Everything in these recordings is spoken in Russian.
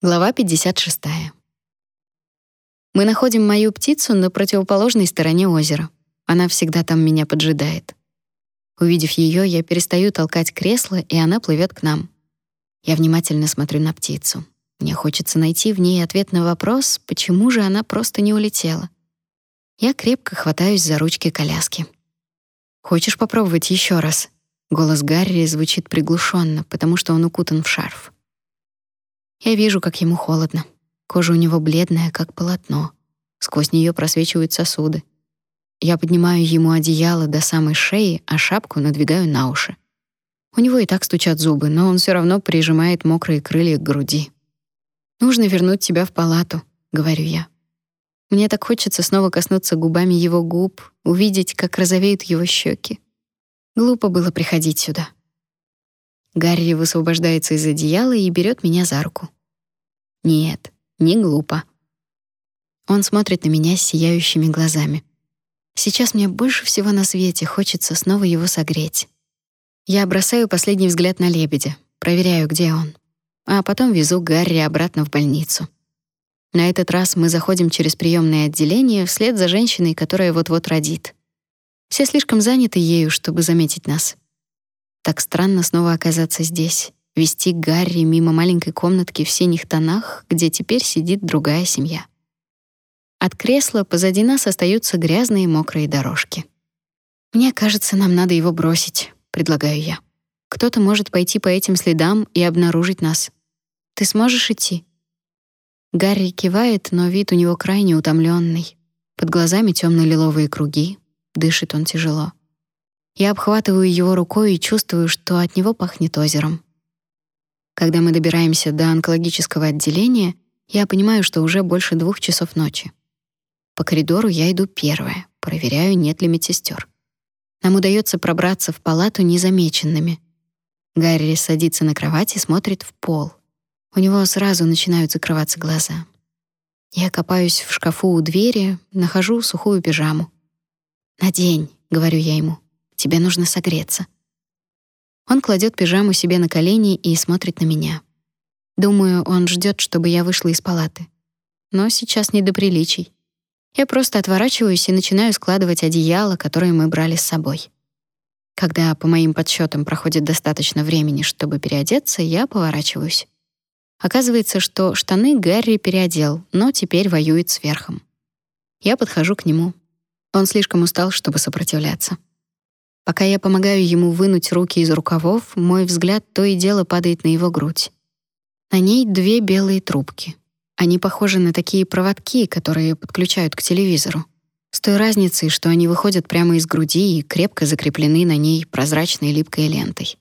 Глава 56. Мы находим мою птицу на противоположной стороне озера. Она всегда там меня поджидает. Увидев ее, я перестаю толкать кресло, и она плывет к нам. Я внимательно смотрю на птицу. Мне хочется найти в ней ответ на вопрос, почему же она просто не улетела. Я крепко хватаюсь за ручки коляски. Хочешь попробовать еще раз? Голос Гарри звучит приглушенно, потому что он укутан в шарф. Я вижу, как ему холодно. Кожа у него бледная, как полотно. Сквозь нее просвечивают сосуды. Я поднимаю ему одеяло до самой шеи, а шапку надвигаю на уши. У него и так стучат зубы, но он все равно прижимает мокрые крылья к груди. «Нужно вернуть тебя в палату», — говорю я. Мне так хочется снова коснуться губами его губ, увидеть, как розовеют его щеки. Глупо было приходить сюда. Гарри высвобождается из одеяла и берет меня за руку. Нет, не глупо. Он смотрит на меня с сияющими глазами. Сейчас мне больше всего на свете хочется снова его согреть. Я бросаю последний взгляд на лебедя, проверяю, где он, а потом везу Гарри обратно в больницу. На этот раз мы заходим через приемное отделение вслед за женщиной, которая вот-вот родит. Все слишком заняты ею, чтобы заметить нас. Так странно снова оказаться здесь, вести Гарри мимо маленькой комнатки в синих тонах, где теперь сидит другая семья. От кресла позади нас остаются грязные мокрые дорожки. Мне кажется, нам надо его бросить, предлагаю я. Кто-то может пойти по этим следам и обнаружить нас. Ты сможешь идти? Гарри кивает, но вид у него крайне утомленный. Под глазами темно-лиловые круги, дышит он тяжело. Я обхватываю его рукой и чувствую, что от него пахнет озером. Когда мы добираемся до онкологического отделения, я понимаю, что уже больше двух часов ночи. По коридору я иду первая, проверяю, нет ли медсестер. Нам удается пробраться в палату незамеченными. Гарри садится на кровать и смотрит в пол. У него сразу начинают закрываться глаза. Я копаюсь в шкафу у двери, нахожу сухую пижаму. «Надень», — говорю я ему. Тебе нужно согреться. Он кладет пижаму себе на колени и смотрит на меня. Думаю, он ждет, чтобы я вышла из палаты. Но сейчас не до приличий. Я просто отворачиваюсь и начинаю складывать одеяло, которое мы брали с собой. Когда, по моим подсчетам, проходит достаточно времени, чтобы переодеться, я поворачиваюсь. Оказывается, что штаны Гарри переодел, но теперь воюет с верхом. Я подхожу к нему. Он слишком устал, чтобы сопротивляться. Пока я помогаю ему вынуть руки из рукавов, мой взгляд то и дело падает на его грудь. На ней две белые трубки. Они похожи на такие проводки, которые подключают к телевизору. С той разницей, что они выходят прямо из груди и крепко закреплены на ней прозрачной липкой лентой.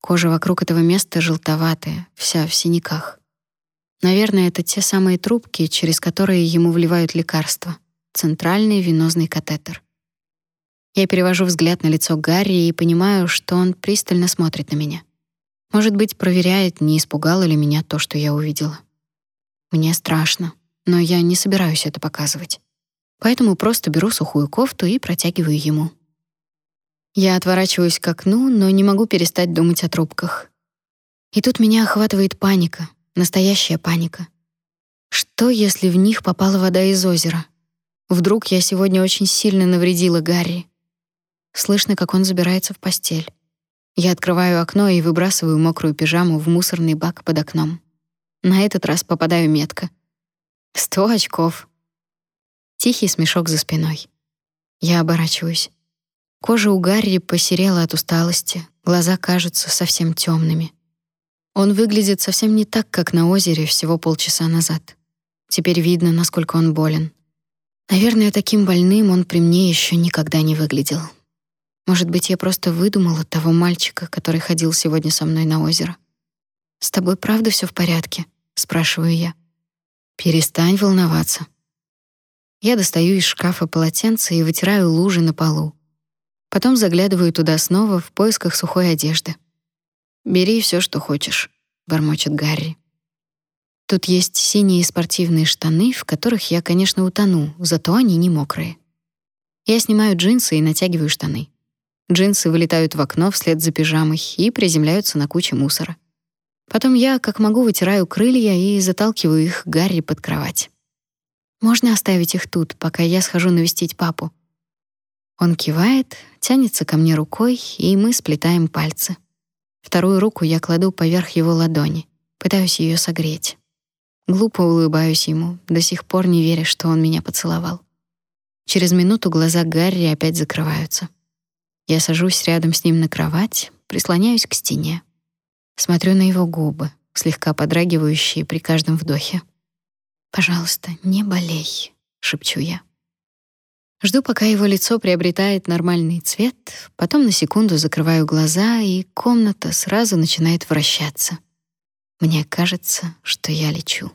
Кожа вокруг этого места желтоватая, вся в синяках. Наверное, это те самые трубки, через которые ему вливают лекарства. Центральный венозный катетер. Я перевожу взгляд на лицо Гарри и понимаю, что он пристально смотрит на меня. Может быть, проверяет, не испугало ли меня то, что я увидела. Мне страшно, но я не собираюсь это показывать. Поэтому просто беру сухую кофту и протягиваю ему. Я отворачиваюсь к окну, но не могу перестать думать о трубках. И тут меня охватывает паника, настоящая паника. Что, если в них попала вода из озера? Вдруг я сегодня очень сильно навредила Гарри? Слышно, как он забирается в постель. Я открываю окно и выбрасываю мокрую пижаму в мусорный бак под окном. На этот раз попадаю метко. Сто очков. Тихий смешок за спиной. Я оборачиваюсь. Кожа у Гарри посерела от усталости, глаза кажутся совсем темными. Он выглядит совсем не так, как на озере всего полчаса назад. Теперь видно, насколько он болен. Наверное, таким больным он при мне еще никогда не выглядел. Может быть, я просто выдумала того мальчика, который ходил сегодня со мной на озеро. С тобой правда все в порядке? спрашиваю я. Перестань волноваться. Я достаю из шкафа полотенце и вытираю лужи на полу. Потом заглядываю туда снова в поисках сухой одежды. Бери все, что хочешь, бормочет Гарри. Тут есть синие спортивные штаны, в которых я, конечно, утону, зато они не мокрые. Я снимаю джинсы и натягиваю штаны. Джинсы вылетают в окно вслед за пижамой и приземляются на куче мусора. Потом я, как могу, вытираю крылья и заталкиваю их Гарри под кровать. Можно оставить их тут, пока я схожу навестить папу. Он кивает, тянется ко мне рукой, и мы сплетаем пальцы. Вторую руку я кладу поверх его ладони, пытаюсь ее согреть. Глупо улыбаюсь ему, до сих пор не веря, что он меня поцеловал. Через минуту глаза Гарри опять закрываются. Я сажусь рядом с ним на кровать, прислоняюсь к стене. Смотрю на его губы, слегка подрагивающие при каждом вдохе. «Пожалуйста, не болей», — шепчу я. Жду, пока его лицо приобретает нормальный цвет, потом на секунду закрываю глаза, и комната сразу начинает вращаться. Мне кажется, что я лечу.